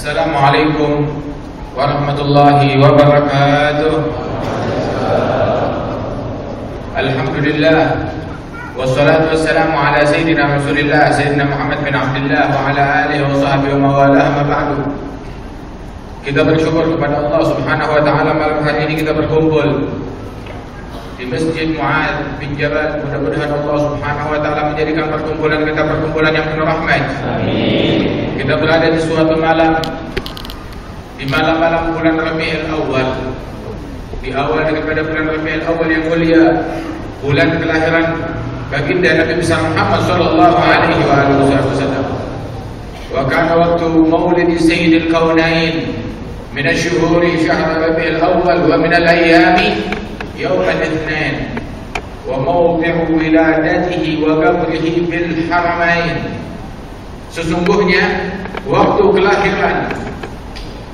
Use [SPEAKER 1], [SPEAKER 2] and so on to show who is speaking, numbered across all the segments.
[SPEAKER 1] السلام عليكم ورحمة الله وبركاته. الحمد لله والصلاة والسلام على سيدنا رسول الله سيدنا محمد بن عبد الله وعلى آله وصحبه ومن والاه ما بعد. Kita bersyukur kepada Allah Subhanahu wa taala malam hari ini kita berkumpul di Masjid Muad bin Jabal. Mudah-mudahan Allah Subhanahu wa taala menjadikan perkumpulan kita perkumpulan yang penuh rahmat. Amin. Kita berada di suatu malam di malam-malam bulan Rabiul Awal. Di awal daripada bulan Rabiul Awal yang mulia, bulan kelahiran baginda Nabi besar Muhammad sallallahu alaihi wasallam. Wa kana waktu maulid Sayyidil Kaunain min asy-syuhuri syahr Rabiul Awal wa min al-ayyami يوم الاثنين وموضع ولادته وقبره بالحرمين sesungguhnya waktu kelahiran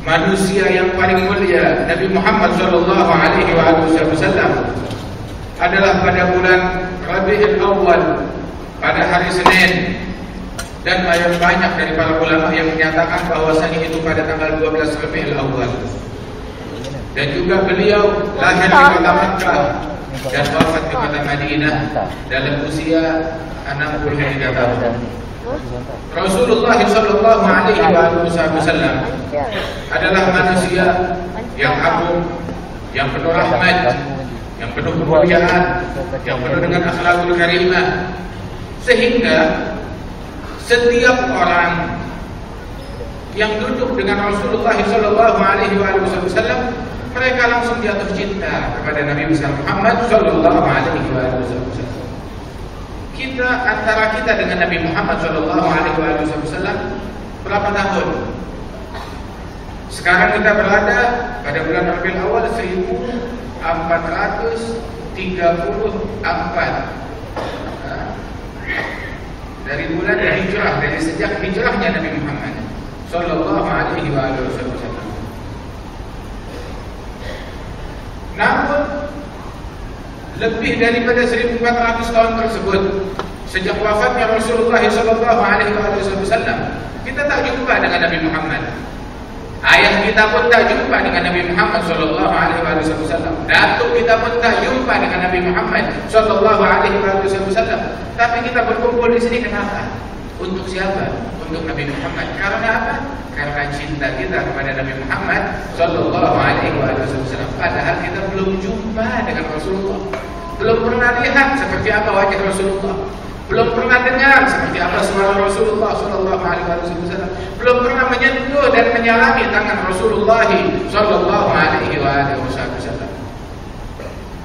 [SPEAKER 1] manusia yang paling mulia Nabi Muhammad sallallahu alaihi wasallam adalah pada bulan Rabiul Awal pada hari Senin dan banyak banyak dari para ulama yang menyatakan bahwasanya itu pada tanggal 12 Rabiul Awal. Dan juga beliau lahir di kota Mekah dan wafat di kota Madinah dalam usia 63 tahun. Rasulullah sallallahu alaihi wasallam adalah manusia yang agung, yang penuh rahmat, yang penuh kemuliaan, yang penuh dengan akhlakul karimah. Sehingga setiap orang yang duduk dengan Rasulullah Shallallahu Alaihi Wasallam mereka langsung jatuh cinta kepada Nabi besar Muhammad Shallallahu Alaihi Wasallam. Kita antara kita dengan Nabi Muhammad Shallallahu Alaihi Wasallam berapa tahun? Sekarang kita berada pada bulan Rabiul Awal 1434 dari bulan hijrah dari sejak hijrahnya Nabi Muhammad sallallahu alaihi wasallam. Namun lebih daripada 1400 tahun tersebut sejak wafatnya Rasulullah sallallahu alaihi wasallam kita tak jumpa dengan Nabi Muhammad. Ayah kita pun tak jumpa dengan Nabi Muhammad sallallahu alaihi wasallam. Datuk kita pun tak jumpa dengan Nabi Muhammad sallallahu alaihi wasallam. Tapi kita berkumpul di sini kenapa? Untuk siapa? Untuk Nabi Muhammad. Karena apa? Karena cinta kita kepada Nabi Muhammad sallallahu alaihi wasallam. Padahal kita belum jumpa dengan Rasulullah. Belum pernah lihat seperti apa wajah Rasulullah. Belum pernah dengar seperti apa suara Rasulullah Sallallahu Alaihi Wasallam. Belum pernah menyentuh dan menyalami tangan Rasulullah Sallallahu Alaihi Wasallam.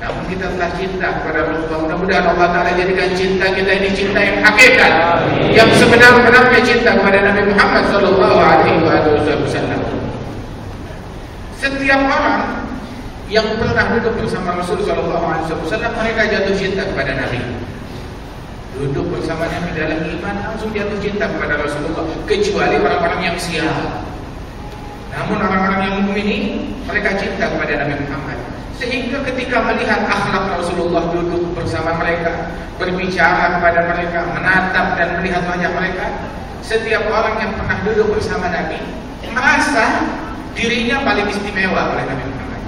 [SPEAKER 1] Namun kita telah cinta kepada Rasulullah. Mudah-mudahan Allah Taala jadikan cinta kita ini cinta yang hakikat, yang sebenar-benarnya cinta kepada Nabi Muhammad Sallallahu Alaihi Wasallam. Setiap orang yang pernah duduk bersama Rasulullah Sallallahu Alaihi Wasallam mereka jatuh cinta kepada Nabi duduk bersama Nabi dalam iman langsung jatuh cinta kepada Rasulullah kecuali orang-orang yang sial namun orang-orang yang mukminin mereka cinta kepada Nabi Muhammad. Sehingga ketika melihat akhlak Rasulullah duduk bersama mereka berbicara kepada mereka menatap dan melihat wajah mereka setiap orang yang pernah duduk bersama Nabi merasa dirinya paling istimewa oleh Nabi Muhammad.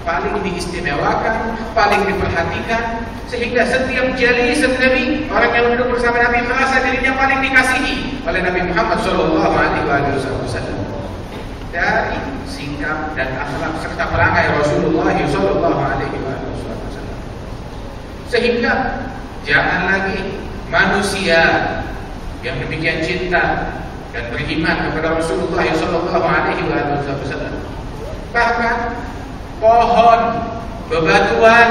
[SPEAKER 1] Paling diistimewakan paling diperhatikan sehingga setiap jali Nabi orang yang duduk bersama Nabi merasa dirinya paling dikasihi oleh Nabi Muhammad Shallallahu Alaihi Wasallam dari sikap dan akhlak serta perangai Rasulullah Shallallahu Alaihi Wasallam sehingga jangan lagi manusia yang demikian cinta dan beriman kepada Rasulullah Shallallahu Alaihi Wasallam bahkan pohon bebatuan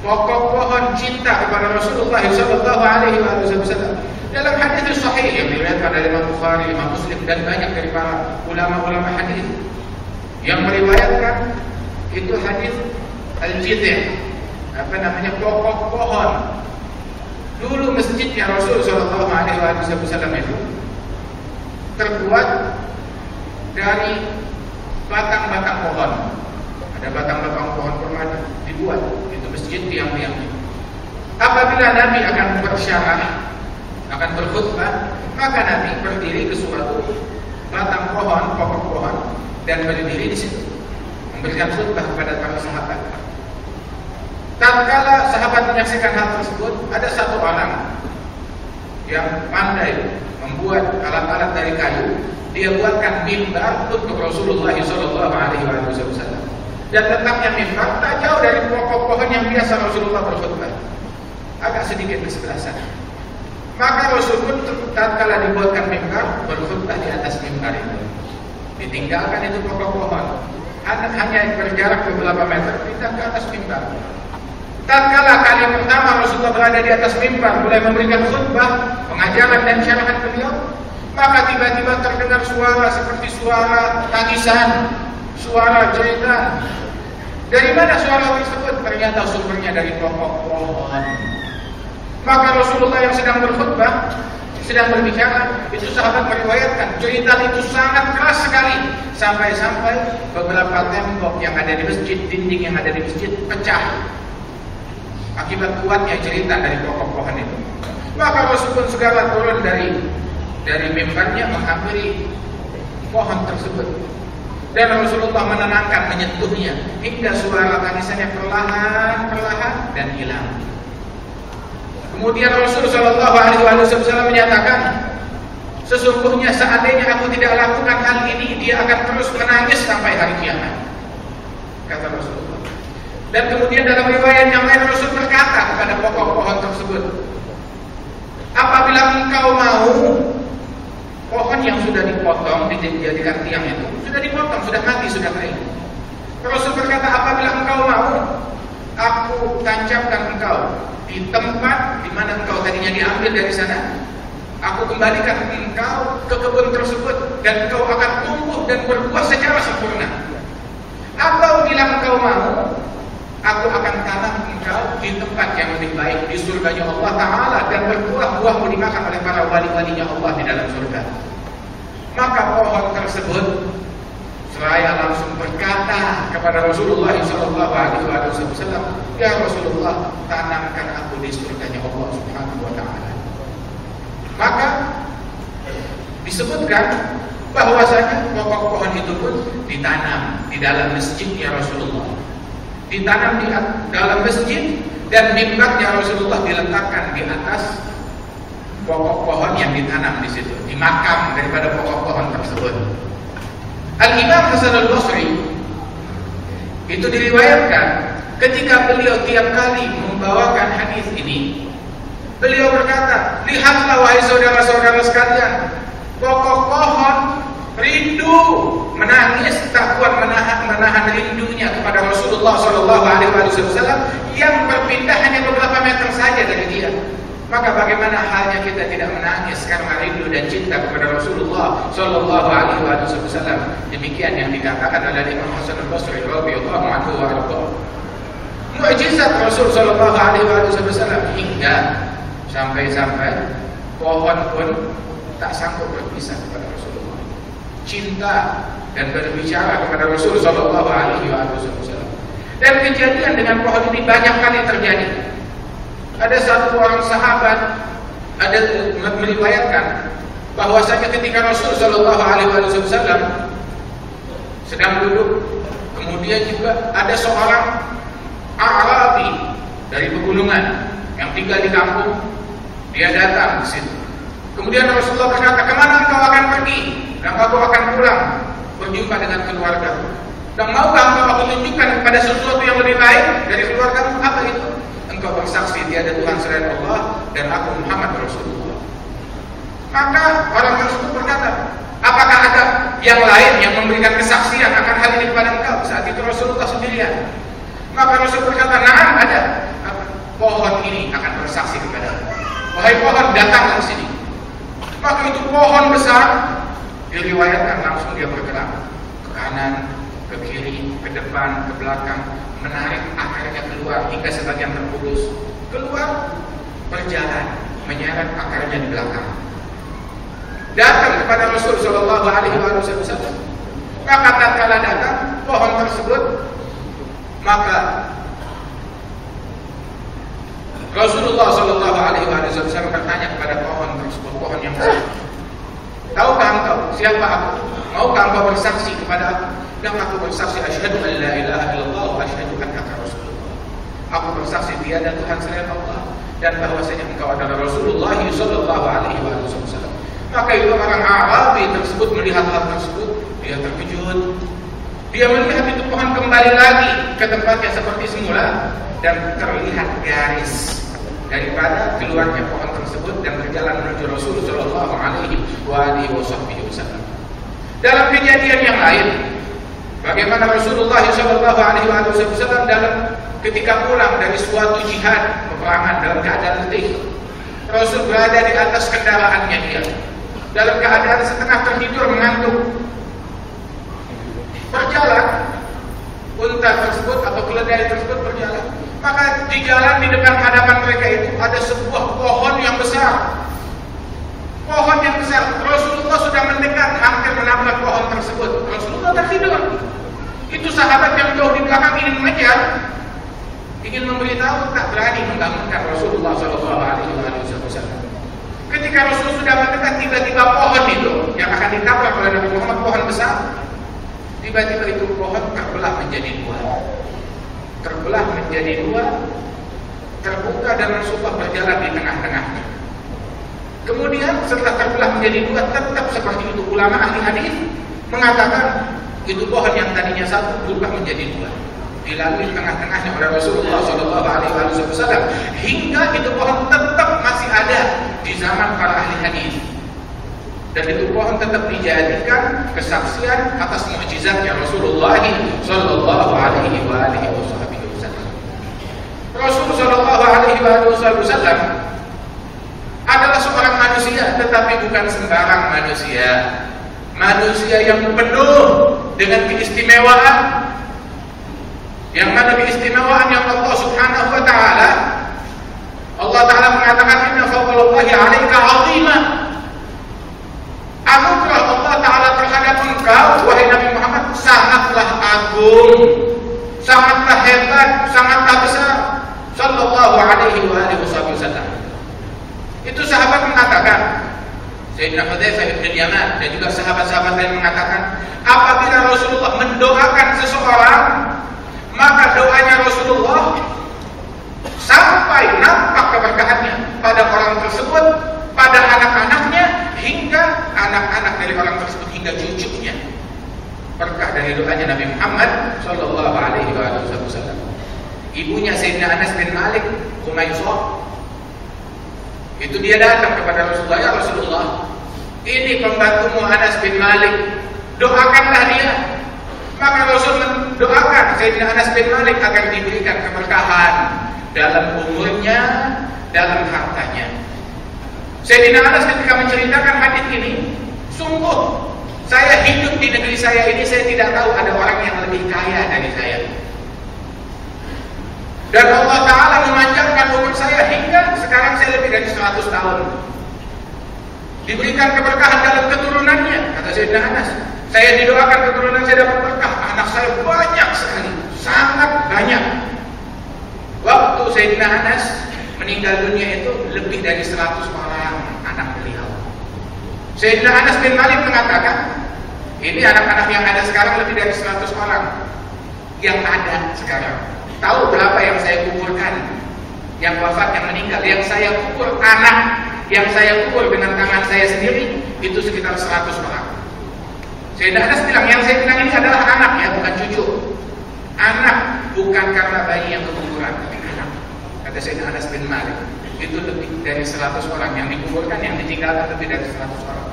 [SPEAKER 1] pokok pohon cinta kepada Rasulullah sallallahu alaihi wasallam. Dalam hadis sahih yang diriwayatkan oleh Imam Bukhari, Imam Muslim dan banyak dari para ulama-ulama hadis. Yang meriwayatkan itu hadis al-jidh apa namanya pokok pohon. Dulu masjidnya Rasul sallallahu alaihi wasallam itu terbuat dari batang-batang pohon. Ada batang-batang pohon permata dibuat. Masjid tiang-tiang. Apabila Nabi akan bersyarah, akan berkhutbah, maka Nabi berdiri ke suatu batang pohon, pokok pohon, dan berdiri di situ memberikan khutbah kepada para sahabat. Tatkala sahabat menyaksikan hal tersebut, ada satu orang yang pandai membuat alat-alat dari kayu. Dia buatkan mimbar untuk Rasulullah Shallallahu Alaihi Wasallam. Dan letaknya mimbar tak jauh dari pokok pohon yang biasa Rasulullah berkhutbah, agak sedikit ke sebelah sana. Maka Rasul pun tatkala dibuatkan mimbar berkhutbah di atas mimbar itu. Ditinggalkan itu pokok pohon, hanya berjarak beberapa meter pindah ke atas mimbar. Tatkala kali pertama Rasulullah berada di atas mimbar mulai memberikan khutbah, pengajaran dan syarahan beliau, maka tiba-tiba terdengar suara seperti suara tangisan, suara jeritan. Dari mana suara tersebut? Ternyata sumbernya dari pokok pohon. Maka Rasulullah yang sedang berkhutbah, sedang berbicara, itu sahabat meriwayatkan cerita itu sangat keras sekali sampai-sampai beberapa tembok yang ada di masjid, dinding yang ada di masjid pecah akibat kuatnya cerita dari pokok pohon itu. Maka Rasul pun segala turun dari dari mimbarnya menghampiri pohon tersebut. Dan Rasulullah menenangkan, menyentuhnya hingga suara tangisannya perlahan-perlahan dan hilang. Kemudian Rasul Wasallam menyatakan, sesungguhnya seandainya aku tidak lakukan hal ini, dia akan terus menangis sampai hari kiamat. Kata Rasulullah. Dan kemudian dalam riwayat yang lain Rasul berkata kepada pokok pohon tersebut, apabila engkau mau pohon yang sudah dipotong dijadikan tiang itu sudah dipotong, sudah mati, sudah kering. Rasul berkata, apabila engkau mau, tancapkan engkau di tempat di mana engkau tadinya diambil dari sana. Aku kembalikan engkau ke kebun tersebut dan engkau akan tumbuh dan berbuah secara sempurna. Atau bila engkau mau, Aku akan tanam engkau di tempat yang lebih baik di surganya Allah Ta'ala dan berbuah-buah dimakan oleh para wali-walinya Allah di dalam surga. Maka pohon tersebut seraya langsung berkata kepada Rasulullah Sallallahu Alaihi Wasallam, Ya Rasulullah, tanamkan aku di surganya Allah Subhanahu Wa Taala. Maka disebutkan bahwasanya pokok pohon itu pun ditanam di dalam masjidnya Rasulullah ditanam di dalam masjid dan mimbarnya Rasulullah diletakkan di atas pokok pohon yang ditanam di situ, di makam daripada pokok pohon tersebut. Al Imam Hasan al Basri itu diriwayatkan ketika beliau tiap kali membawakan hadis ini, beliau berkata, lihatlah wahai saudara-saudara sekalian, pokok pohon rindu menangis tak kuat menahan menahan rindunya kepada Rasulullah Shallallahu Alaihi Wasallam yang berpindah hanya beberapa meter saja dari dia. Maka bagaimana halnya kita tidak menangis karena rindu dan cinta kepada Rasulullah Shallallahu Alaihi Wasallam? Demikian yang dikatakan oleh Imam Hasan al Basri radhiyallahu anhu wa Mujizat Rasul Shallallahu Alaihi Wasallam hingga sampai-sampai pohon pun tak sanggup berpisah kepada Rasulullah. Cinta dan berbicara kepada Rasul Shallallahu Alaihi Wasallam. Dan kejadian dengan pohon ini banyak kali terjadi. Ada satu orang sahabat ada meriwayatkan bahwasanya ketika Rasul Shallallahu Alaihi Wasallam sedang duduk, kemudian juga ada seorang Arabi dari pegunungan yang tinggal di kampung, dia datang ke situ. Kemudian Rasulullah berkata, ke mana engkau akan pergi? Dan aku akan pulang berjumpa dengan keluarga. Dan maukah engkau aku tunjukkan kepada sesuatu yang lebih baik dari keluarga? Apa itu? Engkau bersaksi tiada Tuhan selain Allah dan aku Muhammad Rasulullah. Maka orang tersebut berkata, apakah ada yang lain yang memberikan kesaksian akan hal ini kepada engkau? Saat itu Rasulullah sendirian. Maka Rasul berkata, nah ada. Pohon ini akan bersaksi kepada Wahai pohon, datanglah ke sini. Maka itu pohon besar diriwayatkan langsung dia bergerak ke kanan, ke kiri, ke depan, ke belakang, menarik akarnya keluar hingga sebagian terputus. Keluar, berjalan, menyeret akarnya di belakang. Datang kepada Rasul Shallallahu Alaihi Wasallam. Maka tatkala datang pohon tersebut, maka Rasulullah Shallallahu Alaihi Wasallam bertanya kepada pohon tersebut, pohon yang besar, tahukah engkau siapa aku? Maukah engkau bersaksi kepada aku? Dan aku bersaksi asyhadu an la ilaha illallah wa asyhadu annaka rasulullah. Aku bersaksi tiada Tuhan selain Allah dan bahwasanya engkau adalah Rasulullah sallallahu alaihi wasallam. Maka itu orang Arabi tersebut melihat hal tersebut, dia terkejut. Dia melihat itu pohon kembali lagi ke tempatnya seperti semula dan terlihat garis daripada keluarnya pohon tersebut dan berjalan menuju Rasulullah Shallallahu Alaihi Wasallam. Dalam kejadian yang lain, bagaimana Rasulullah Shallallahu Alaihi Wasallam dalam ketika pulang dari suatu jihad peperangan dalam keadaan letih, Rasul berada di atas kendaraannya dia dalam keadaan setengah tertidur mengantuk. Berjalan, unta tersebut atau keledai tersebut berjalan. Maka di jalan di depan hadapan mereka itu ada sebuah pohon yang besar. Pohon yang besar. Rasulullah sudah mendekat hampir menabrak pohon tersebut. Rasulullah tertidur. Itu sahabat yang jauh di belakang ingin mengejar, ingin memberitahu tak berani membangunkan Rasulullah Wasallam. Ketika Rasul sudah mendekat tiba-tiba pohon itu yang akan ditabrak oleh Nabi Muhammad pohon besar, tiba-tiba itu pohon terbelah menjadi dua. Terbelah menjadi dua, terbuka dan Rasulullah berjalan di tengah-tengahnya. Kemudian setelah terbelah menjadi dua, tetap seperti itu. Ulama ahli hadis mengatakan itu pohon yang tadinya satu berubah menjadi dua. Dilalui tengah-tengahnya oleh Rasulullah Shallallahu Alaihi Wasallam. Hingga itu pohon tetap masih ada di zaman para ahli hadis. Dan itu pohon tetap dijadikan kesaksian atas mukjizatnya Rasulullah Shallallahu Alaihi Wasallam. Rasul Shallallahu Alaihi Wasallam adalah seorang manusia, tetapi bukan sembarang manusia. Manusia yang penuh dengan keistimewaan. Yang mana keistimewaan yang Allah Subhanahu wa taala Allah taala mengatakan inna fadlallahi 'alaika 'azima. Anugerah Allah taala terhadap engkau wahai Nabi Muhammad sangatlah agung sangatlah hebat sangatlah besar. Sallallahu alaihi wa alihi wasallam itu sahabat mengatakan Sayyidina Hudzaifah bin Yaman dan juga sahabat-sahabat lain mengatakan apabila Rasulullah mendoakan seseorang maka doanya Rasulullah sampai nampak keberkahannya pada orang tersebut, pada anak-anaknya, hingga anak-anak dari orang tersebut hingga cucunya. Berkah dari doanya Nabi Muhammad Shallallahu Alaihi Wasallam. Ibunya Sayyidina Anas bin Malik Humaysah itu dia datang kepada Rasulullah ya Rasulullah ini pembantumu Anas bin Malik doakanlah dia maka Rasul mendoakan Sayyidina Anas bin Malik agar diberikan keberkahan dalam umurnya, dalam hartanya. Sayyidina Anas ketika menceritakan hadis ini, sungguh saya hidup di negeri saya ini saya tidak tahu ada orang yang lebih kaya dari saya. Dan Allah Ta'ala memanjangkan umur saya hingga sekarang saya lebih dari 100 tahun. Diberikan keberkahan dalam keturunannya, kata Sayyidina Anas. Saya didoakan keturunan saya dapat berkah. Anak saya banyak sekali, sangat banyak. Waktu Sayyidina Anas meninggal dunia itu lebih dari 100 orang anak beliau. Sayyidina Anas bin Malik mengatakan, ini anak-anak yang ada sekarang lebih dari 100 orang yang ada sekarang. Tahu berapa? Yang wafat, yang meninggal, yang saya kubur anak, yang saya kubur dengan tangan saya sendiri itu sekitar 100 orang. Sayyidina Anas bilang yang saya bilang ini adalah anak ya, bukan cucu. Anak bukan karena bayi yang kekuburan, tapi anak. Kata Sayyidina Anas bin Malik. Itu lebih dari 100 orang yang dikuburkan, yang ditinggalkan lebih dari 100 orang.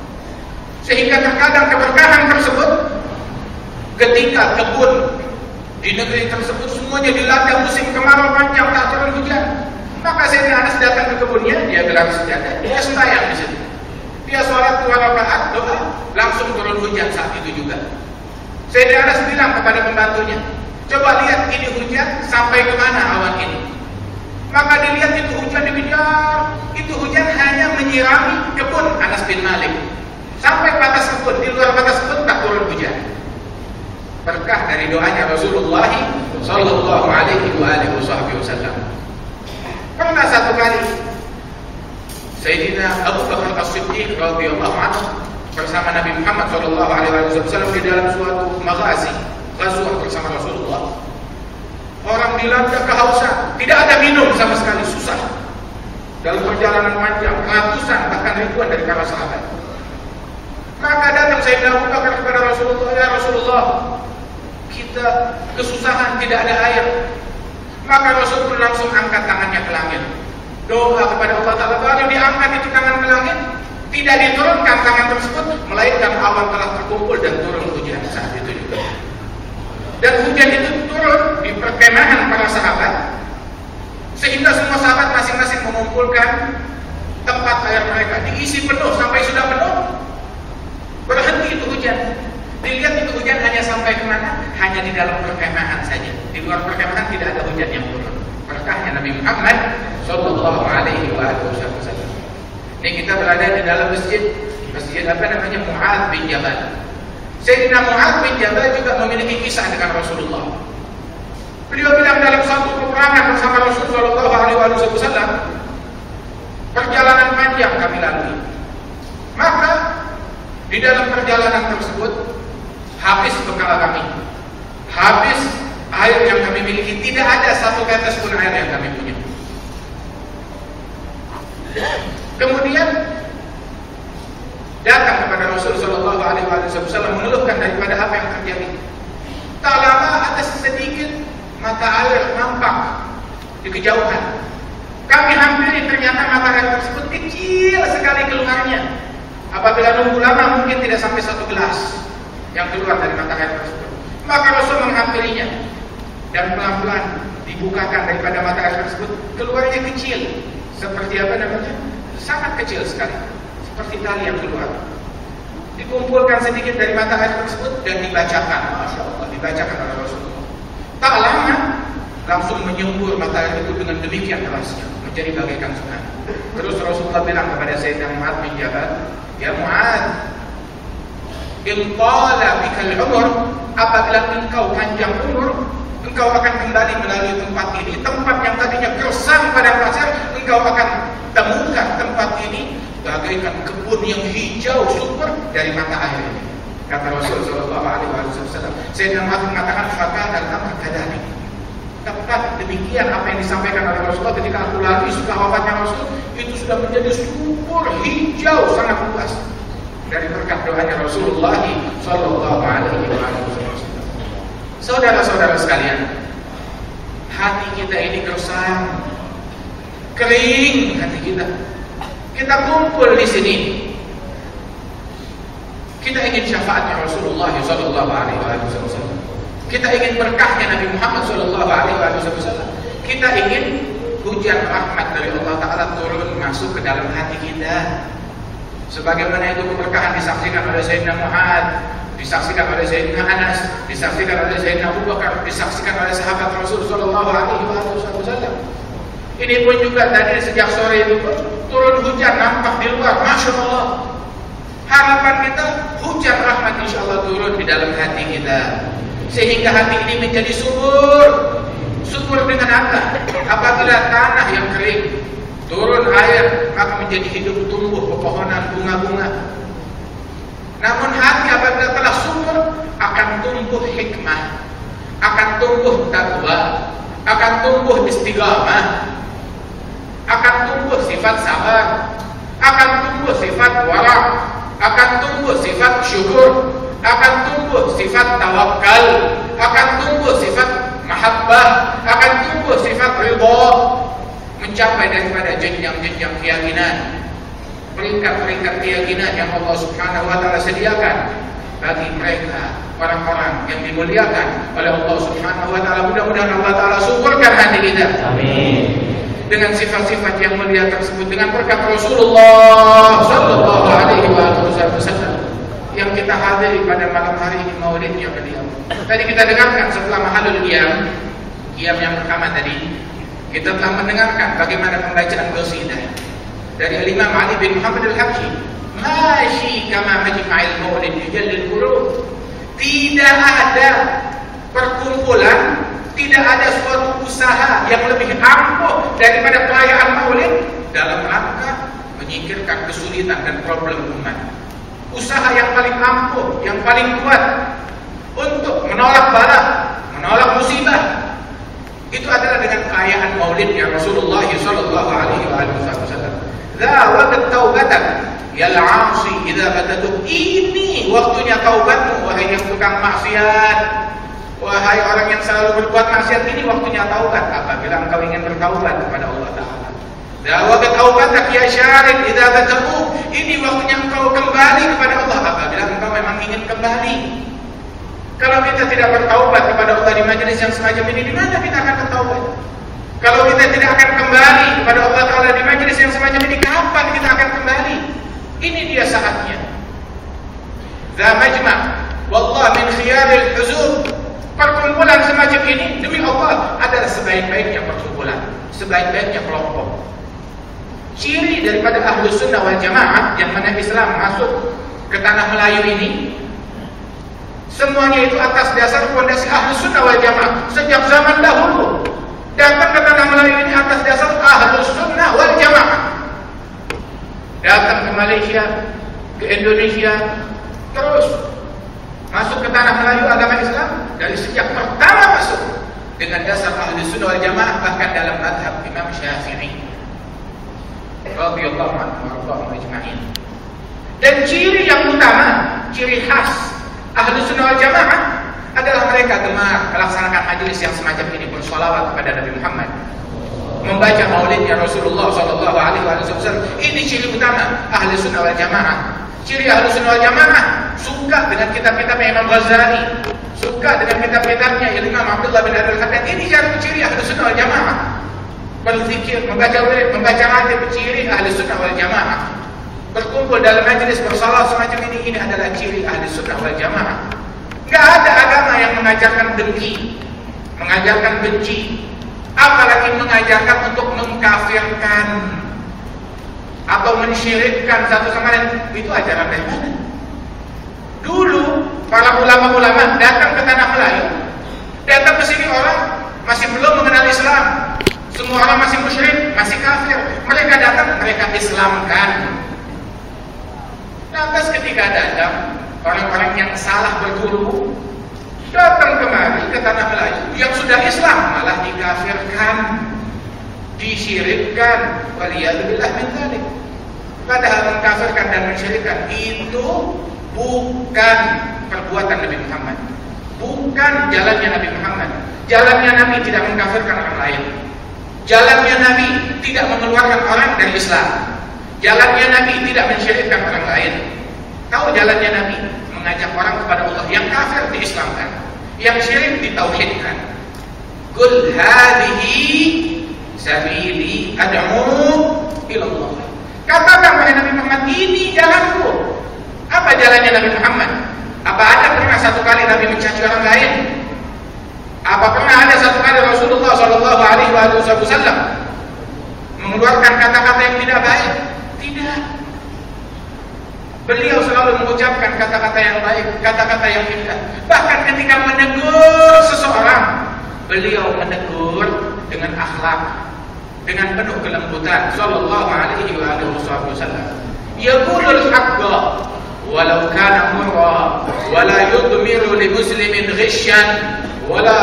[SPEAKER 1] Sehingga terkadang keberkahan tersebut ketika kebun di negeri tersebut semuanya dilanda musim kemarau panjang tak turun hujan. Maka Sayyidina Anas datang ke kebunnya, dia gelar senjata, dia sembahyang di situ. Dia sholat dua rakaat doa, langsung turun hujan saat itu juga. Sayyidina Anas bilang kepada pembantunya, coba lihat ini hujan sampai ke mana awan ini. Maka dilihat itu hujan dikejar, itu hujan hanya menyirami kebun Anas bin Malik. Sampai batas kebun, di luar batas kebun tak turun hujan. Berkah dari doanya Rasulullah Sallallahu Alaihi Wasallam. Pernah satu kali Sayyidina Abu Bakar As-Siddiq radhiyallahu anhu bersama Nabi Muhammad Shallallahu Alaihi Wasallam di dalam suatu magasi, ghazwah bersama Rasulullah. Orang dilanda kehausan, tidak ada minum sama sekali, susah. Dalam perjalanan panjang, ratusan bahkan ribuan dari para sahabat. Maka datang Sayyidina Abu Bakar kepada Rasulullah, ya Rasulullah, kita kesusahan tidak ada air. Maka Rasul pun langsung angkat tangannya ke langit. Doa kepada Allah Ta'ala, baru diangkat itu tangan ke langit, tidak diturunkan tangan tersebut, melainkan awan telah terkumpul dan turun hujan saat itu juga. Dan hujan itu turun di perkemahan para sahabat, sehingga semua sahabat masing-masing mengumpulkan tempat air mereka diisi penuh sampai sudah penuh, berhenti itu hujan. Dilihat itu hujan hanya sampai ke mana? Hanya di dalam perkemahan saja. Di luar perkemahan tidak ada hujan yang turun. Berkahnya Nabi Muhammad Sallallahu Alaihi Wasallam. Ini kita berada di dalam masjid, masjid apa namanya Mu'ad bin Jabal. Sayyidina Mu'ad bin Jabal juga memiliki kisah dengan Rasulullah. Beliau bilang dalam satu peperangan bersama Rasulullah Shallallahu Alaihi Wasallam, perjalanan panjang kami lalui. Maka di dalam perjalanan tersebut habis bekal kami, habis air yang kami miliki, tidak ada satu tetes pun air yang kami punya. Kemudian datang kepada Rasul Shallallahu Alaihi Wasallam mengeluhkan daripada apa yang terjadi. Tak lama ada sedikit mata air nampak di kejauhan. Kami hampiri ternyata mata air tersebut kecil sekali keluarnya. Apabila nunggu lama mungkin tidak sampai satu gelas yang keluar dari mata air tersebut. Maka Rasul menghampirinya dan pelan-pelan dibukakan daripada mata air tersebut keluarnya kecil. Seperti apa namanya? Sangat kecil sekali. Seperti tali yang keluar. Dikumpulkan sedikit dari mata air tersebut dan dibacakan. Masya Allah, dibacakan oleh Rasulullah. Tak lama langsung menyembur mata air itu dengan demikian derasnya menjadi bagaikan sungai. Terus Rasulullah bilang kepada Sayyidina Mu'ad bin Jabal, "Ya Mu'ad, Intala bikal umur Apabila engkau panjang umur Engkau akan kembali melalui tempat ini. Tempat yang tadinya gersang pada pasir Engkau akan temukan tempat ini Bagaikan kebun yang hijau subur Dari mata air. Ini Kata Rasulullah SAW Sayyidina Muhammad mengatakan Fakah dan amr kadari Tepat demikian apa yang disampaikan oleh Rasulullah Ketika aku lari setelah wafatnya Rasul Itu sudah menjadi subur hijau Sangat luas dari berkat doanya Rasulullah Sallallahu Alaihi Wasallam. Saudara-saudara sekalian, hati kita ini gersang, kering hati kita. Kita kumpul di sini. Kita ingin syafaatnya Rasulullah Sallallahu Alaihi Wasallam. Kita ingin berkahnya Nabi Muhammad Sallallahu Alaihi Wasallam. Kita ingin hujan rahmat dari Allah Taala turun masuk ke dalam hati kita. Sebagaimana itu keberkahan disaksikan oleh Sayyidina Muhammad, disaksikan oleh Sayyidina Anas, disaksikan oleh Sayyidina Abu Bakar, disaksikan oleh sahabat Rasul Sallallahu Alaihi Wasallam. Ini pun juga tadi sejak sore itu turun hujan nampak di luar, masya Allah. Harapan kita hujan rahmat insya Allah turun di dalam hati kita, sehingga hati ini menjadi subur. Subur dengan apa? Apabila tanah yang kering turun air maka menjadi hidup tumbuh pepohonan bunga-bunga. Namun hati apabila telah subur akan tumbuh hikmah akan tumbuh takwa akan tumbuh istiqamah akan tumbuh sifat sabar akan tumbuh sifat warak akan tumbuh sifat syukur akan tumbuh sifat tawakal akan tumbuh sifat mahabbah akan tumbuh sifat ridha mencapai daripada jenjang-jenjang keyakinan peringkat-peringkat keyakinan yang Allah Subhanahu wa taala sediakan bagi mereka orang-orang yang dimuliakan oleh Allah Subhanahu wa taala. Mudah-mudahan Allah taala suburkan hati kita. Amin. Dengan sifat-sifat yang mulia tersebut dengan berkat Rasulullah sallallahu alaihi wasallam yang kita hadiri pada malam hari ini maulidnya beliau. Tadi kita dengarkan setelah mahalul qiyam, qiyam yang pertama tadi kita telah mendengarkan bagaimana pembacaan qasidah dari Imam Ali bin Muhammad Al-Hakim. Mashi kama majma'il maulid yujallil qulub. Tidak ada perkumpulan, tidak ada suatu usaha yang lebih ampuh daripada perayaan maulid dalam rangka menyingkirkan kesulitan dan problem umat. usaha yang paling ampuh, yang paling kuat untuk menolak bala, menolak musibah. Itu adalah dengan kekayaan maulidnya Rasulullah sallallahu alaihi wasallam. Zawat taubatan ya al-'asi idza batatuk. Ini waktunya taubatmu wahai yang tukang maksiat. Wahai orang yang selalu berbuat maksiat ini waktunya taubat apabila engkau ingin bertaubat kepada Allah Taala. Zawat taubatak ya syarid idza batatuk. Ini waktunya engkau kembali kepada Allah apabila engkau memang ingin kembali. Kalau kita tidak bertaubat kepada Allah di majelis yang semacam ini, di mana kita akan bertaubat? Kalau kita tidak akan kembali kepada Allah Taala di majelis yang semacam ini, kapan kita akan kembali? Ini dia saatnya. Za majma, wallah min khiyaril huzur. Perkumpulan semacam ini demi Allah adalah sebaik-baiknya perkumpulan, sebaik-baiknya kelompok. Ciri daripada ahlu sunnah wal jamaah yang mana Islam masuk ke tanah Melayu ini Semuanya itu atas dasar fondasi ahlu sunnah wal jamaah sejak zaman dahulu. Tanah Melayu ini atas dasar ahlu sunnah wal jamaah. Datang ke Malaysia, ke Indonesia, terus masuk ke tanah Melayu agama Islam dari sejak pertama masuk dengan dasar ahlu sunnah wal jamaah bahkan dalam madhab Imam Syafi'i. Radhiyallahu anhu. Dan ciri yang utama, ciri khas Ahlu sunnah wal jamaah adalah mereka gemar melaksanakan majelis yang semacam ini pun sholawat kepada Nabi Muhammad. Membaca maulidnya Rasulullah Shallallahu Alaihi Wasallam. Ini ciri utama ahli sunnah wal jamaah. Ciri ahli sunnah wal jamaah suka dengan kitab-kitab Imam Ghazali suka dengan kitab-kitabnya Imam Abdullah bin Abdul Haddad ini ciri ahli sunnah wal jamaah. Berzikir membaca membaca hadis ciri ahli sunnah wal jamaah berkumpul dalam majelis bersalah semacam ini ini adalah ciri ahli sunnah wal jamaah. Enggak ada agama yang mengajarkan dengki, mengajarkan benci, apalagi mengajarkan untuk mengkafirkan atau mensyirikkan satu sama lain. Itu ajaran dari mana? Dulu para ulama-ulama datang ke tanah Melayu, datang ke sini orang masih belum mengenal Islam. Semua orang masih musyrik, masih kafir. Mereka datang, mereka Islamkan Lantas ketika datang orang-orang yang salah berguru datang kemari ke tanah Melayu yang sudah Islam malah dikafirkan, disyirikkan, waliyadzubillah min dzalik. Padahal mengkafirkan dan mensyirikkan itu bukan perbuatan Nabi Muhammad. Bukan jalannya Nabi Muhammad. Jalannya Nabi tidak mengkafirkan orang lain. Jalannya Nabi tidak mengeluarkan orang dari Islam. Jalannya Nabi tidak mensyirikkan orang lain. Tahu jalannya Nabi? Mengajak orang kepada Allah yang kafir diislamkan, yang syirik ditauhidkan. Kul hadhihi sabili ad'u ila Allah. Katakan wahai Nabi Muhammad, ini jalanku. Apa jalannya Nabi Muhammad? Apa ada pernah satu kali Nabi mencaci orang lain? Apa pernah ada satu kali Rasulullah Shallallahu Alaihi Wasallam mengeluarkan kata-kata yang tidak baik? Tidak. Beliau selalu mengucapkan kata-kata yang baik, kata-kata yang indah. Bahkan ketika menegur seseorang, beliau menegur dengan akhlak, dengan penuh kelembutan. Sallallahu alaihi wa alihi wasallam. Yaqulul haqqa walau kana murra wala yudmiru li muslimin ghisyan wala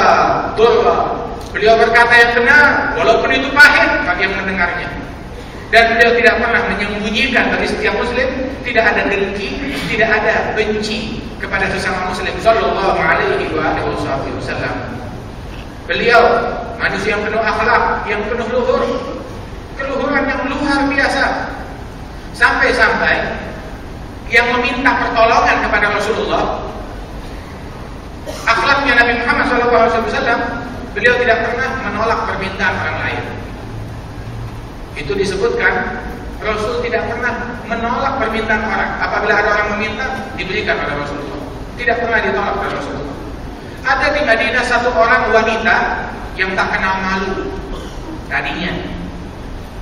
[SPEAKER 1] durra. Beliau berkata yang benar walaupun itu pahit bagi yang mendengarnya dan beliau tidak pernah menyembunyikan bagi setiap muslim tidak ada dengki, tidak ada benci kepada sesama muslim sallallahu alaihi wasallam. Beliau manusia yang penuh akhlak, yang penuh luhur, keluhuran yang luar biasa. Sampai-sampai yang meminta pertolongan kepada Rasulullah akhlaknya Nabi Muhammad SAW beliau tidak pernah menolak permintaan orang lain itu disebutkan Rasul tidak pernah menolak permintaan orang. Apabila ada orang meminta, diberikan oleh Rasulullah. Tidak pernah ditolak oleh Rasulullah. Ada di Madinah satu orang wanita yang tak kenal malu tadinya.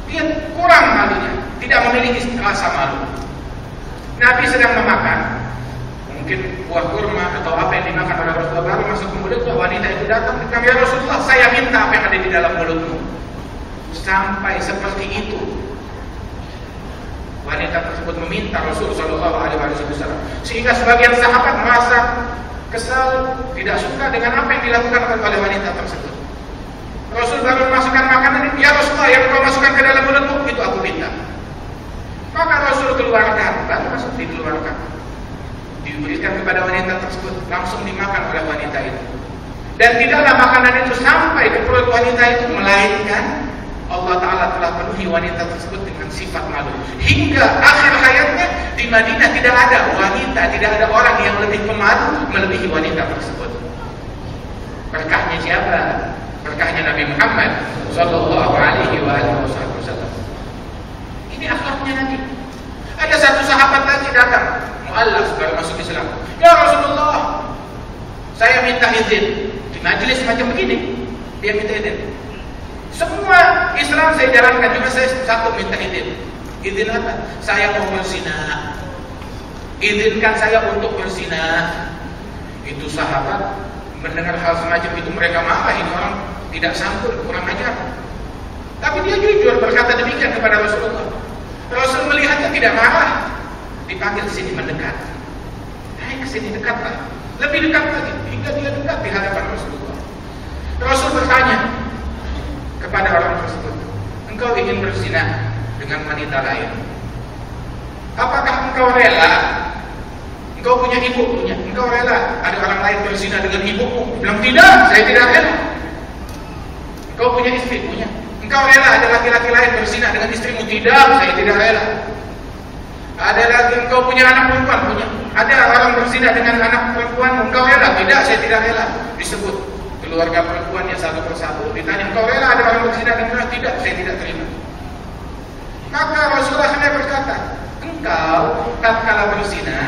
[SPEAKER 1] Dia kurang malunya, tidak memiliki rasa malu. Nabi sedang memakan, mungkin buah kurma atau apa yang dimakan oleh Rasulullah baru masuk ke mulutnya wanita itu datang ya Rasulullah saya minta apa yang ada di dalam mulutmu sampai seperti itu. wanita tersebut meminta Rasul Shallallahu Alaihi Wasallam. Sehingga sebagian sahabat merasa kesal tidak suka dengan apa yang dilakukan oleh wanita tersebut. Rasul baru memasukkan makanan ya Rasulullah yang kau masukkan ke dalam mulutmu? Itu aku minta. Maka Rasul keluarkan baru masuk dikeluarkan. Diberikan kepada wanita tersebut langsung dimakan oleh wanita itu. Dan tidaklah makanan itu sampai ke perut wanita itu melainkan Allah Ta'ala telah penuhi wanita tersebut dengan sifat malu. Hingga akhir hayatnya di Madinah tidak ada wanita tidak ada orang yang lebih pemalu melebihi wanita tersebut. Berkahnya siapa? berkahnya Nabi Muhammad Sallallahu Alaihi Wasallam. Ini akhlaknya Nabi. Ada satu sahabat lagi datang mu'allaf baru masuk Islam. Ya Rasulullah saya minta izin di majelis macam begini. Dia minta izin semua Islam saya jalankan cuma saya satu minta izin. Izin apa? saya mau berzina. Izinkan saya untuk berzina. Itu sahabat mendengar hal semacam itu mereka marah ini orang. Tidak sanggup kurang ajar. Tapi dia jujur berkata demikian kepada Rasulullah. Rasul melihatnya tidak marah. Dipanggil sini mendekat. Naik ke sini dekatlah lebih dekat lagi. Hingga dia dekat di hadapan Rasulullah. Rasul bertanya kepada orang tersebut engkau ingin berzina dengan wanita lain apakah engkau rela Engkau punya ibu punya, engkau rela ada orang lain berzina dengan ibumu? Bilang tidak, saya tidak rela. Engkau punya istri punya, engkau rela ada laki-laki lain berzina dengan istrimu? Tidak, saya tidak rela. Ada lagi engkau punya anak perempuan punya, ada orang berzina dengan anak perempuan, engkau rela? Tidak, saya tidak rela. Disebut keluarga perempuan yang satu persatu. Ditanya, engkau rela ada orang berzina dengan tidak, saya tidak terima. Maka Rasulullah SAW berkata, engkau tak kalah berzina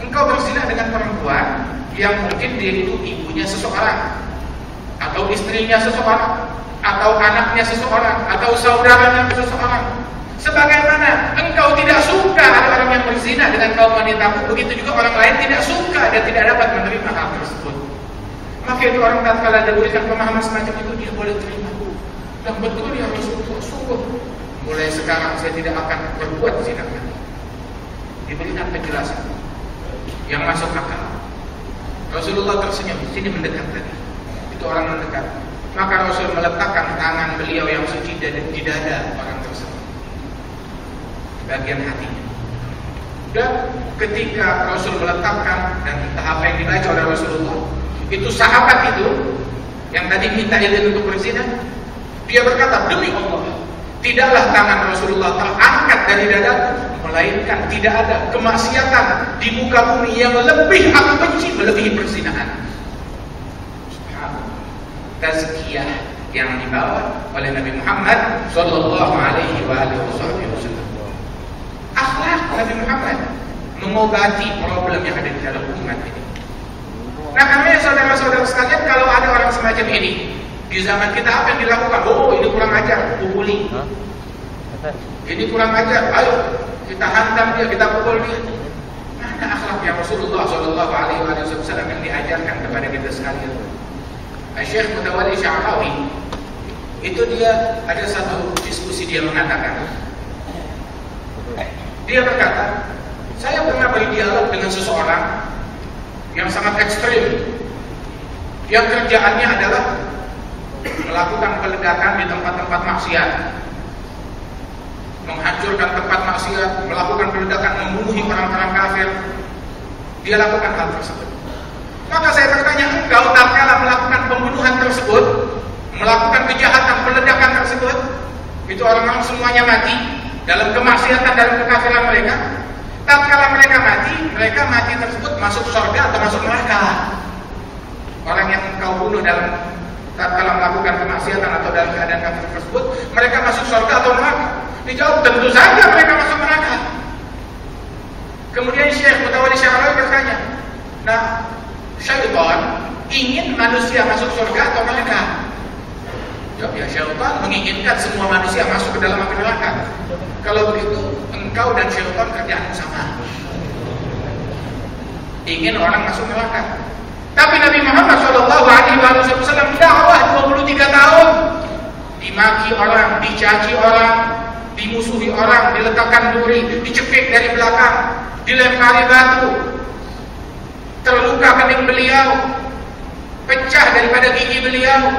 [SPEAKER 1] engkau berzina dengan perempuan yang mungkin dia itu ibunya seseorang atau istrinya seseorang atau anaknya seseorang atau saudaranya seseorang sebagaimana engkau tidak suka ada orang yang berzina dengan kaum wanitamu begitu juga orang lain tidak suka dan tidak dapat menerima hal tersebut maka itu orang tak tatkala diberikan pemahaman semacam itu dia boleh terima dan betul ya Rasulullah sungguh mulai sekarang saya tidak akan berbuat zina lagi diberikan penjelasan yang masuk akal. Rasulullah tersenyum, sini mendekat tadi. Itu orang mendekat. Maka Rasul meletakkan tangan beliau yang suci di dada orang tersebut. Bagian hatinya. Dan ketika Rasul meletakkan dan entah apa yang dibaca oleh Rasulullah, itu sahabat itu yang tadi minta izin untuk berzina, dia berkata, demi Allah, tidaklah tangan Rasulullah terangkat dari dadaku melainkan tidak ada kemaksiatan di muka bumi yang lebih aku benci melebihi perzinahan. Tazkiyah yang dibawa oleh Nabi Muhammad Sallallahu Alaihi Wasallam. Akhlak Nabi Muhammad mengobati problem yang ada di dalam umat ini. Nah, kami saudara-saudara sekalian, kalau ada orang semacam ini di zaman kita apa yang dilakukan? Oh, ini kurang ajar, pukuli. Ini kurang ajar, ayo kita hantam dia, kita pukul dia. Mana akhlak yang Rasulullah Shallallahu Alaihi Wasallam yang diajarkan kepada kita sekalian? Syekh Mutawali Syahrawi itu dia ada satu diskusi dia mengatakan dia berkata saya pernah berdialog dengan seseorang yang sangat ekstrim yang kerjaannya adalah melakukan peledakan di tempat-tempat maksiat menghancurkan tempat maksiat, melakukan peledakan, membunuh orang-orang kafir. Dia lakukan hal tersebut. Maka saya bertanya, engkau kalah melakukan pembunuhan tersebut, melakukan kejahatan peledakan tersebut, itu orang-orang semuanya mati dalam kemaksiatan dalam kekafiran mereka. Tak kalah mereka mati, mereka mati tersebut masuk surga Orang yang engkau bunuh dalam tatkala melakukan kemaksiatan atau dalam keadaan kafir tersebut, mereka masuk surga atau neraka. Dijawab tentu saja mereka masuk neraka. Kemudian Syekh Mutawali Syahrawi bertanya, nah syaitan ingin manusia masuk surga atau neraka? Jawab ya syaitan menginginkan semua manusia masuk ke dalam neraka. Kalau begitu engkau dan syaitan kerjaan sama. Ingin orang masuk neraka. Tapi Nabi Muhammad Shallallahu Alaihi Wasallam dakwah 23 tahun dimaki orang, dicaci orang, dimusuhi orang, diletakkan duri, dicekik dari belakang, dilempari batu, terluka kening beliau, pecah daripada gigi beliau,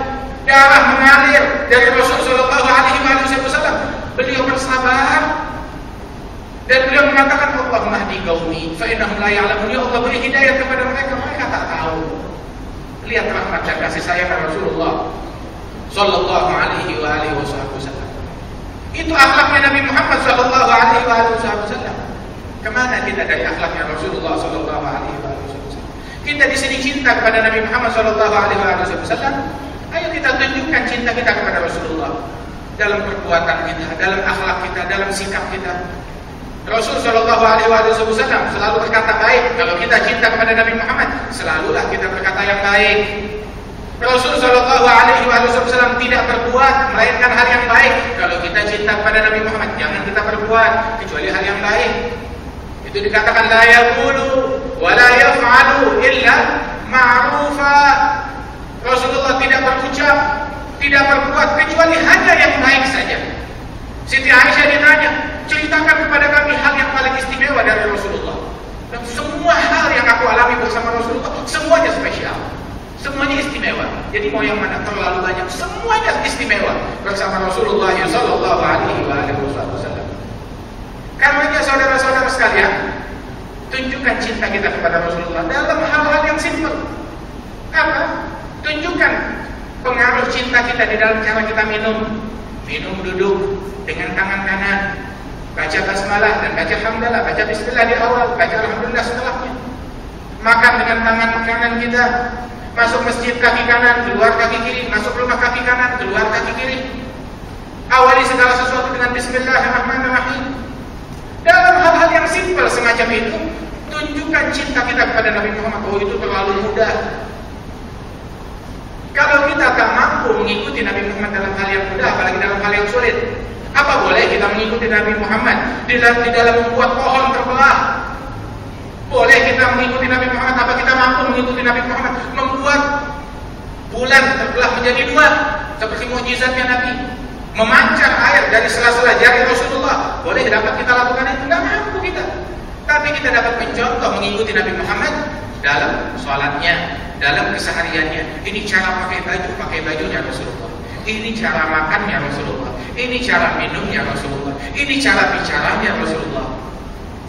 [SPEAKER 1] darah mengalir dari Rasulullah Shallallahu Alaihi Wasallam. Beliau bersabar dan beliau mengatakan Allah mahdi gaumi fa innahum la ya'lamun ya Allah beri hidayah kepada mereka mereka tak tahu. Lihat rahmat dan kasih sayang Rasulullah sallallahu alaihi wa alihi wasallam. Itu akhlaknya Nabi Muhammad sallallahu alaihi wa alihi wasallam. Ke mana kita dari akhlaknya Rasulullah sallallahu alaihi wa alihi wasallam? Kita di sini cinta kepada Nabi Muhammad sallallahu alaihi wa alihi wasallam. Ayo kita tunjukkan cinta kita kepada Rasulullah dalam perbuatan kita, dalam akhlak kita, dalam sikap kita. Rasul Shallallahu Alaihi Wasallam selalu berkata baik. Kalau kita cinta kepada Nabi Muhammad, selalulah kita berkata yang baik. Rasul Shallallahu Alaihi Wasallam tidak berbuat melainkan hal yang baik. Kalau kita cinta kepada Nabi Muhammad, jangan kita berbuat kecuali hal yang baik. Itu dikatakan la yaqulu wa la yaf'alu illa ma'rufa. Rasulullah tidak berucap, tidak berbuat kecuali hanya yang baik saja. Siti Aisyah ditanya, ceritakan kepada kami hal yang paling istimewa dari Rasulullah. Dan semua hal yang aku alami bersama Rasulullah, semuanya spesial. Semuanya istimewa. Jadi mau yang mana terlalu banyak, semuanya istimewa bersama Rasulullah Sallallahu Alaihi Wasallam. Karenanya saudara-saudara sekalian, tunjukkan cinta kita kepada Rasulullah dalam hal-hal yang simpel. Apa? Tunjukkan pengaruh cinta kita di dalam cara kita minum. Minum duduk dengan tangan kanan, baca basmalah dan baca hamdalah, baca bismillah di awal, baca alhamdulillah setelahnya. Makan dengan tangan kanan kita, masuk masjid kaki kanan, keluar kaki kiri, masuk rumah kaki kanan, keluar kaki kiri. Awali segala sesuatu dengan bismillahirrahmanirrahim. Dalam hal-hal yang simpel semacam itu, tunjukkan cinta kita kepada Nabi Muhammad. Oh itu terlalu mudah. Kalau kita tak mampu mengikuti Nabi Muhammad dalam hal yang mudah, apalagi dalam hal yang sulit, apa boleh kita mengikuti Nabi Muhammad di dalam, di dalam membuat pohon terbelah? Boleh kita mengikuti Nabi Muhammad? Apa kita mampu mengikuti Nabi Muhammad membuat bulan terbelah menjadi dua seperti mujizatnya Nabi? Memancar air dari sela-sela jari Rasulullah. Boleh dapat kita lakukan itu? Tidak mampu kita. Tapi kita dapat mencontoh mengikuti Nabi Muhammad dalam sholatnya, dalam kesehariannya. Ini cara pakai baju, pakai bajunya Rasulullah. Ini cara makannya Rasulullah. Ini cara minumnya Rasulullah. Ini cara bicaranya Rasulullah.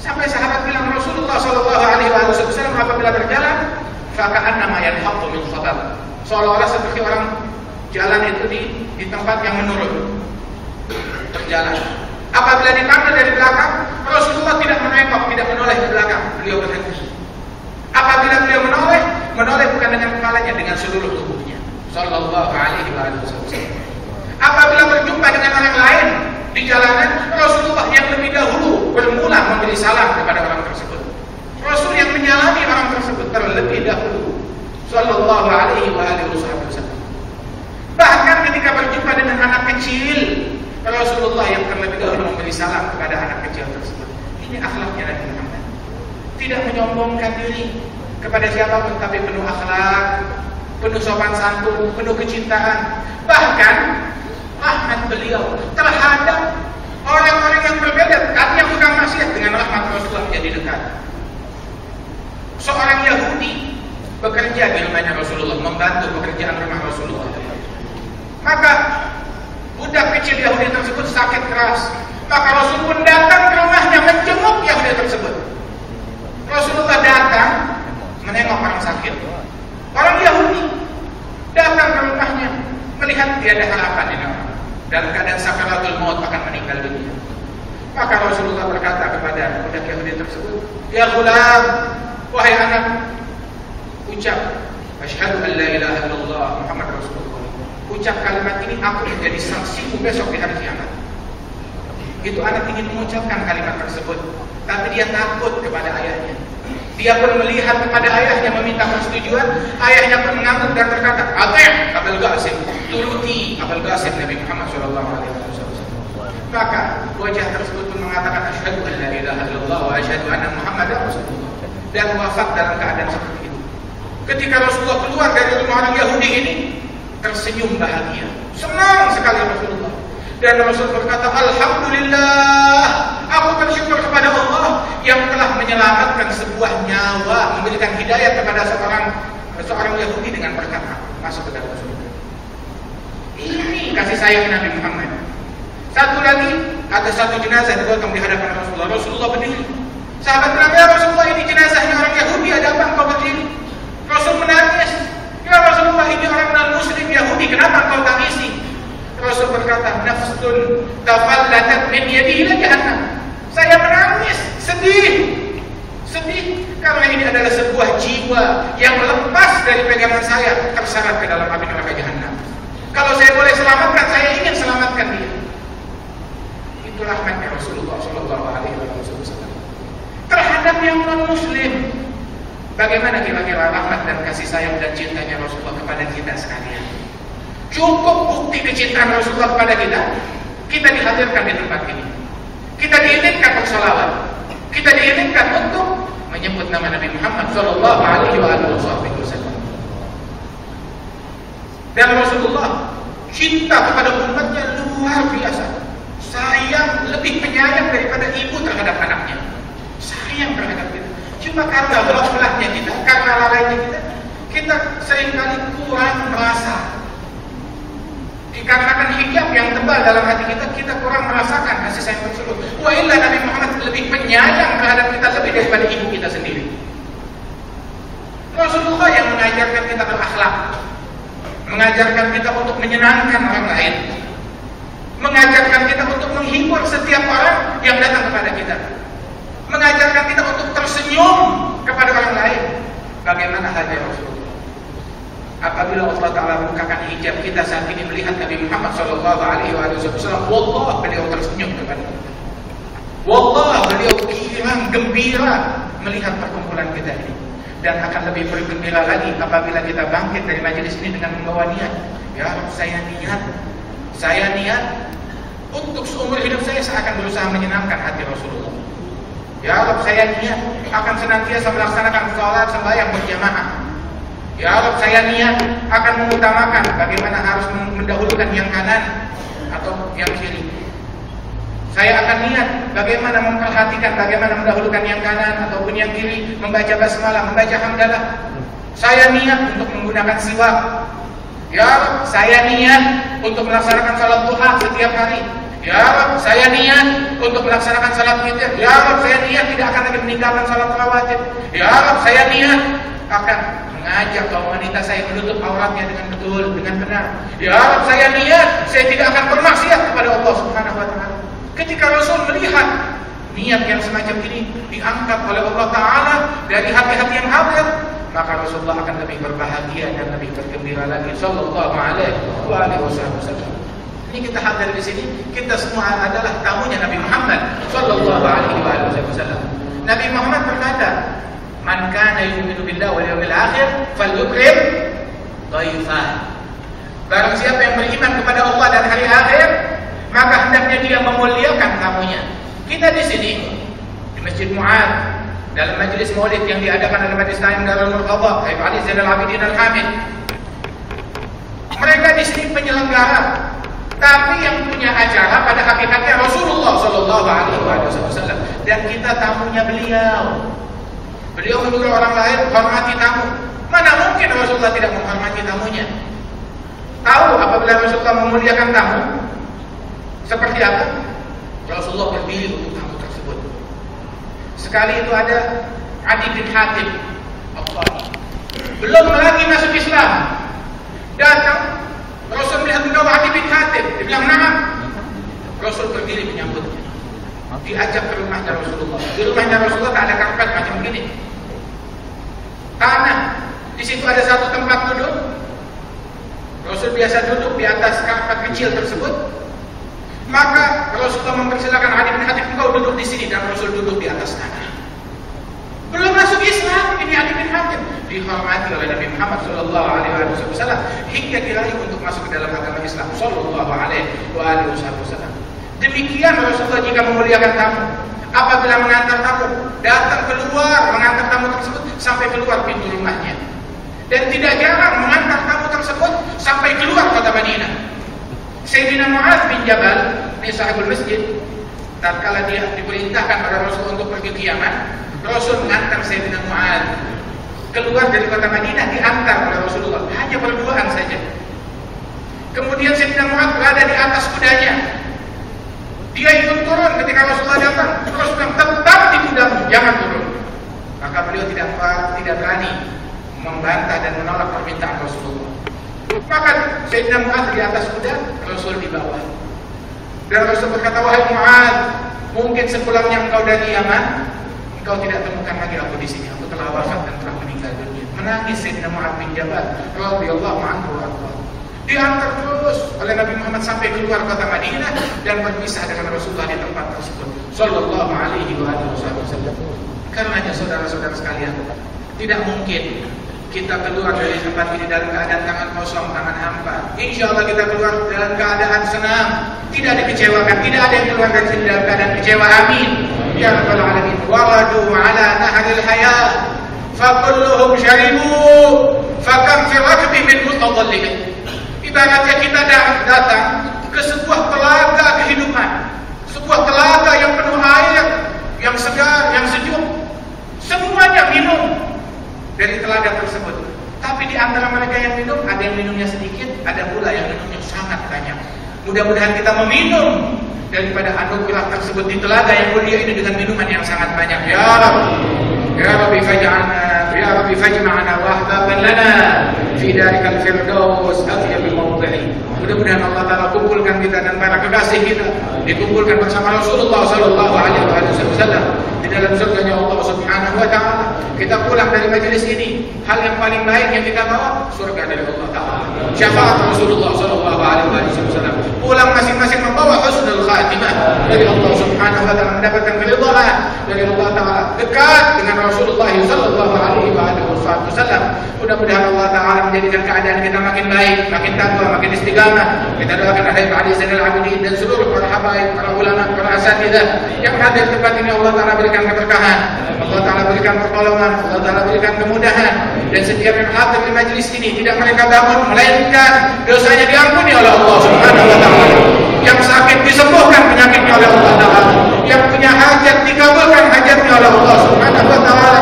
[SPEAKER 1] Sampai sahabat bilang Rasulullah Shallallahu Alaihi Wasallam apabila berjalan, fakaan nama yang hakku min khatab. Seolah-olah seperti orang jalan itu di, di tempat yang menurun berjalan. Apabila dipanggil dari belakang, Rasulullah tidak menengok, tidak menoleh ke belakang. Beliau berhenti. Apabila beliau menoleh, menoleh bukan dengan kepalanya, dengan seluruh tubuhnya. Sallallahu Alaihi Wasallam. Apabila berjumpa dengan orang lain di jalanan, Rasulullah yang lebih dahulu bermula memberi salam kepada orang tersebut. Rasul yang menyalami orang tersebut terlebih dahulu. Sallallahu alaihi wasallam. Bahkan ketika berjumpa dengan anak kecil, Rasulullah yang terlebih dahulu memberi salam kepada anak kecil tersebut. Ini akhlaknya Nabi Muhammad. Tidak menyombongkan diri kepada siapa pun tapi penuh akhlak, penuh sopan santun, penuh kecintaan. Bahkan rahmat beliau terhadap orang-orang yang berbeda yang bukan maksiat dengan rahmat Rasulullah jadi dekat. Seorang Yahudi bekerja di rumahnya Rasulullah, membantu pekerjaan rumah Rasulullah. Maka budak kecil Yahudi tersebut sakit keras. Maka Rasul pun datang ke rumahnya menjenguk Yahudi tersebut. Rasulullah datang menengok orang sakit. Orang Yahudi datang ke rumahnya melihat tiada harapan ini orang dalam keadaan sakaratul maut akan meninggal dunia. Maka Rasulullah berkata kepada budak Yahudi tersebut, "Ya gulam, wahai anak, ucap asyhadu an la ilaha illallah Muhammad Rasulullah." Ucap kalimat ini aku menjadi saksimu besok di hari kiamat. Itu anak ingin mengucapkan kalimat tersebut, tapi dia takut kepada ayahnya. Dia pun melihat kepada ayahnya meminta persetujuan. Ayahnya pun mengangguk dan berkata, "Ateh ya? Abul ghasib, turuti Abul ghasib Nabi Muhammad Shallallahu alaihi wasallam." Maka wajah tersebut pun mengatakan asyhadu an la ilaha illallah wa asyhadu anna Muhammadar Rasulullah dan wafat dalam keadaan seperti itu. Ketika Rasulullah keluar dari rumah orang Yahudi ini, tersenyum bahagia. Senang sekali Rasulullah. Dan Rasulullah berkata, Alhamdulillah, aku bersyukur kepada Allah yang telah daripada seorang seorang Yahudi dengan berkata masuk ke dalam surga. Ini kasih sayang Nabi Muhammad. Satu lagi, ada satu jenazah digotong di hadapan Rasulullah. Rasulullah berdiri. Sahabat bilang, ya Rasulullah ini jenazahnya orang Yahudi, ada apa engkau berdiri? Rasul menangis. Ya Rasulullah ini orang non Muslim Yahudi, kenapa engkau tangisi? Rasul berkata, nafsun tafallatat min yadihi jahannam. Saya menangis, sedih. Sedih karena ini adalah sebuah jiwa yang lepas dari pegangan saya terseret ke dalam api neraka jahanam. Kalau saya boleh selamatkan, saya ingin selamatkan dia. Itu rahmatnya Rasulullah Shallallahu Alaihi Wasallam terhadap yang non Muslim. Bagaimana kira-kira rahmat dan kasih sayang dan cintanya Rasulullah kepada kita sekalian? Cukup bukti kecintaan Rasulullah kepada kita. Kita dihadirkan di tempat ini. Kita diizinkan bersalawat. Kita diizinkan untuk menyebut nama Nabi Muhammad Shallallahu Alaihi Wasallam. Dan Rasulullah cinta kepada umatnya luar biasa. Sayang lebih penyayang daripada ibu terhadap anaknya. Sayang terhadap kita. Cuma karena belah-belahnya kita, karena lalainya kita, kita sering kali kurang merasa dikarenakan hijab yang tebal dalam hati kita, kita kurang merasakan kasih sayang tersebut. Wa illa Nabi Muhammad lebih penyayang terhadap kita lebih daripada ibu kita sendiri. Rasulullah yang mengajarkan kita berakhlak, mengajarkan kita untuk menyenangkan orang lain, mengajarkan kita untuk menghibur setiap orang yang datang kepada kita, mengajarkan kita untuk tersenyum kepada orang lain. Bagaimana halnya Rasulullah? Apabila Allah Taala bukakan hijab kita saat ini melihat Nabi Muhammad Shallallahu Alaihi Wasallam, wallah beliau tersenyum kepada kita. Wallah beliau girang gembira melihat perkumpulan kita ini dan akan lebih bergembira lagi apabila kita bangkit dari majelis ini dengan membawa niat. Ya saya niat, saya niat untuk seumur hidup saya saya akan berusaha menyenangkan hati Rasulullah. Ya Rabb, saya niat akan senantiasa melaksanakan sholat sembahyang berjamaah. Ya Rabb, saya niat akan mengutamakan bagaimana harus mendahulukan yang kanan atau yang kiri. Saya akan niat bagaimana memperhatikan bagaimana mendahulukan yang kanan ataupun yang kiri, membaca basmalah, membaca hamdalah. Saya niat untuk menggunakan siwak. Ya Rabb, saya niat untuk melaksanakan salat duha setiap hari. Ya Rabb, saya niat untuk melaksanakan salat witir. Ya Rabb, saya niat tidak akan lagi meninggalkan salat rawatib. Ya Rabb, saya niat akan mengajak kaum wanita saya menutup auratnya dengan betul, dengan benar. Ya Rabb, saya niat saya tidak akan bermaksiat kepada Allah Subhanahu wa taala. Ketika Rasul melihat niat yang semacam ini diangkat oleh Allah Ta'ala dari hati-hati yang hadir, maka Rasulullah akan lebih berbahagia dan lebih bergembira lagi. Sallallahu alaihi wasallam. Ini kita hadir di sini, kita semua adalah tamunya Nabi Muhammad Sallallahu alaihi wasallam. Nabi Muhammad berkata, "Man kana yu'minu billahi wal yawmil akhir falyukrim dhaifah." Barang siapa yang beriman kepada Allah dan hari akhir, maka hendaknya dia memuliakan tamunya. Kita di sini di Masjid Mu'ad dalam majelis maulid yang diadakan oleh Majelis Ta'im Darul Murqadha Habib Ali Zainal Abidin Al-Hamid. Mereka di sini penyelenggara, tapi yang punya acara pada hakikatnya Rasulullah Shallallahu Alaihi Wasallam dan kita tamunya beliau. Beliau menyuruh orang lain hormati tamu. Mana mungkin Rasulullah tidak menghormati tamunya? Tahu apabila Rasulullah memuliakan tamu, seperti apa? Rasulullah berdiri untuk tamu tersebut. Sekali itu ada Adi bin Hatim Belum lagi masuk Islam. Datang Rasul melihat membawa Adi bin Hatim. Dia bilang, "Na'am." Rasul berdiri menyambutnya. Diajak ke rumahnya Rasulullah. Di rumahnya Rasulullah tak ada karpet macam begini. Tanah. Di situ ada satu tempat duduk. Rasul biasa duduk di atas karpet kecil tersebut. Maka Rasulullah mempersilakan Ali bin Hatim engkau duduk di sini dan Rasul duduk di atas tanah. Belum masuk Islam ini Ali bin Hatim dihormati oleh Nabi Muhammad Shallallahu Alaihi Wasallam hingga diraih untuk masuk ke dalam agama Islam Shallallahu Alaihi Wasallam. Demikian Rasulullah jika memuliakan tamu. Apabila mengantar tamu, datang keluar mengantar tamu tersebut sampai keluar pintu rumahnya. Dan tidak jarang mengantar tamu tersebut sampai keluar kota Madinah. Sayyidina Mu'adz bin Jabal, ini sahibul masjid, tatkala dia diperintahkan oleh Rasul untuk pergi ke Yaman, Rasul mengantar Sayyidina Mu'adz keluar dari kota Madinah diantar oleh Rasulullah hanya berduaan saja. Kemudian Sayyidina Mu'ad berada di atas kudanya. Dia ikut turun ketika Rasulullah datang. Terus bilang tetap di kudamu, jangan turun. Maka beliau tidak tidak berani membantah dan menolak permintaan Rasulullah. Maka Sayyidina Mu'ad di atas kuda, Rasul di bawah. Dan Rasul berkata, wahai Mu'ad, mungkin sepulangnya engkau dari Yaman, engkau tidak temukan lagi aku di sini. Aku telah wafat dan telah meninggal dunia. Menangis Sayyidina Mu'ad bin Jabal, radhiyallahu anhu wa Diantar terus oleh Nabi Muhammad sampai keluar kota Madinah dan berpisah dengan Rasulullah di tempat tersebut. Sallallahu alaihi wa wasallam. Karenanya saudara-saudara sekalian, tidak mungkin kita keluar dari tempat ini dalam keadaan tangan kosong, tangan hampa. Insya Allah kita keluar dalam keadaan senang, tidak dikecewakan, tidak ada yang keluar dari sini dalam keadaan kecewa. Amin. Ya Rabbal Alamin. Waradu ala nahril hayat. Fakulluhum syaribu. Fakam fi rakbi min mutadallihim. Ibaratnya kita datang ke sebuah telaga kehidupan. Sebuah telaga yang penuh air, yang segar, yang sejuk. Semuanya minum dari telaga tersebut. Tapi di antara mereka yang minum, ada yang minumnya sedikit, ada pula yang minumnya sangat banyak. Mudah-mudahan kita meminum daripada anugerah tersebut di telaga yang mulia ini dengan minuman yang sangat banyak. Ya Rabbi, Ya Rabbi Fajma'na wa ahbaban lana fi darikal firdaus atyabil mawdi'i. Mudah-mudahan Allah Taala kumpulkan kita dan para kekasih kita dikumpulkan bersama Rasulullah sallallahu alaihi wasallam di dalam surganya Allah Subhanahu wa taala. Kita pulang dari majelis ini, hal yang paling baik yang kita bawa surga dari Allah taala. Syafaat Rasulullah sallallahu alaihi wasallam. Pulang masing-masing membawa husnul khatimah dari Allah Subhanahu wa taala mendapatkan keridhaan dari Allah taala. Dekat dengan Rasulullah sallallahu alaihi wasallam. Mudah-mudahan Allah taala menjadikan keadaan kita makin baik, makin takwa, makin istiqamah. Kita doakan Habib Ali Zainal Abidin dan seluruh para habaib, para ulama, para asatidzah yang hadir tempat ini Allah taala berikan keberkahan. Allah taala berikan pertolongan, Allah taala berikan kemudahan dan setiap yang hadir di majlis ini tidak mereka bangun melainkan dosanya diampuni oleh Allah Subhanahu wa taala. Yang sakit disembuhkan penyakitnya oleh Allah taala. Yang punya hajat dikabulkan hajatnya oleh Allah Subhanahu wa taala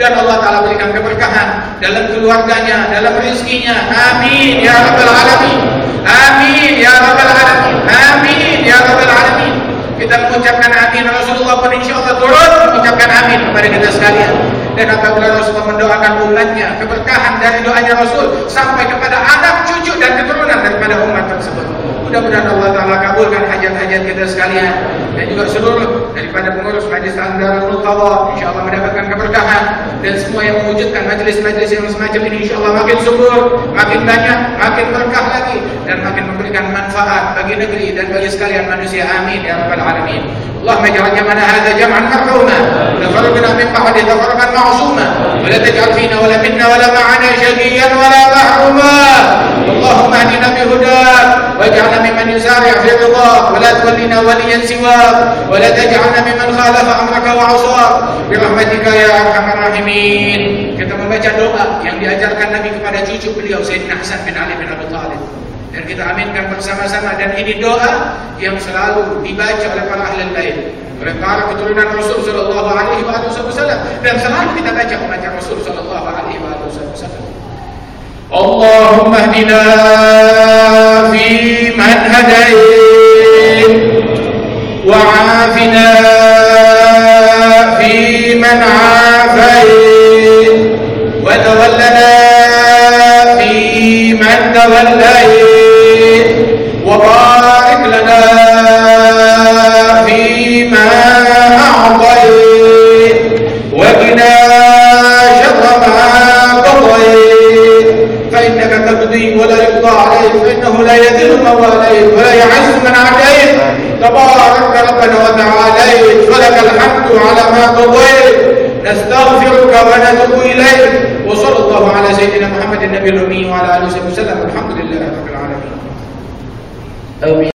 [SPEAKER 1] dan Allah Ta'ala berikan keberkahan dalam keluarganya, dalam rezekinya. Amin ya rabbal alamin. Amin ya rabbal alamin. Amin ya rabbal alamin. Kita mengucapkan amin Rasulullah pun insya Allah turun mengucapkan amin kepada kita sekalian. Dan apabila Rasulullah mendoakan umatnya keberkahan dari doanya Rasul sampai kepada anak, cucu dan keturunan daripada umat tersebut. Mudah-mudahan Allah Ta'ala kabulkan hajat-hajat kita sekalian dan juga seluruh daripada pengurus Majlis Darul Qawa insya Allah mendapatkan keberkahan dan semua yang mewujudkan majlis-majlis yang semacam ini insya Allah makin subur, makin banyak, makin berkah lagi dan makin memberikan manfaat bagi negeri dan bagi sekalian manusia. Amin ya rabbal alamin. اللهم اجعل جمعنا هذا جمعا مرحوما وتفرقنا من بعد تفرقا معصوما ولا تجعل فينا ولا منا ولا معنا شقيا ولا محروما اللهم اهدنا بهداك واجعلنا ممن يسارع في رضاك ولا تولنا وليا سواك ولا تجعلنا ممن خالف امرك وعصاك برحمتك يا ارحم الراحمين kita membaca doa yang diajarkan Nabi kepada cucu beliau Sayyidina Hasan bin Ali bin Abi Thalib dan kita aminkan bersama-sama dan ini doa yang selalu dibaca oleh para ahli bait oleh para keturunan Rasul sallallahu alaihi wasallam dan selalu kita baca membaca Rasul sallallahu alaihi wasallam اللهم اهدنا فيمن هديت وعافنا فيمن عافيت على ما قضيت. نستغفرك ونتوب إليك. وصلى الله على سيدنا محمد النبي الأمي وعلى آله وسلم.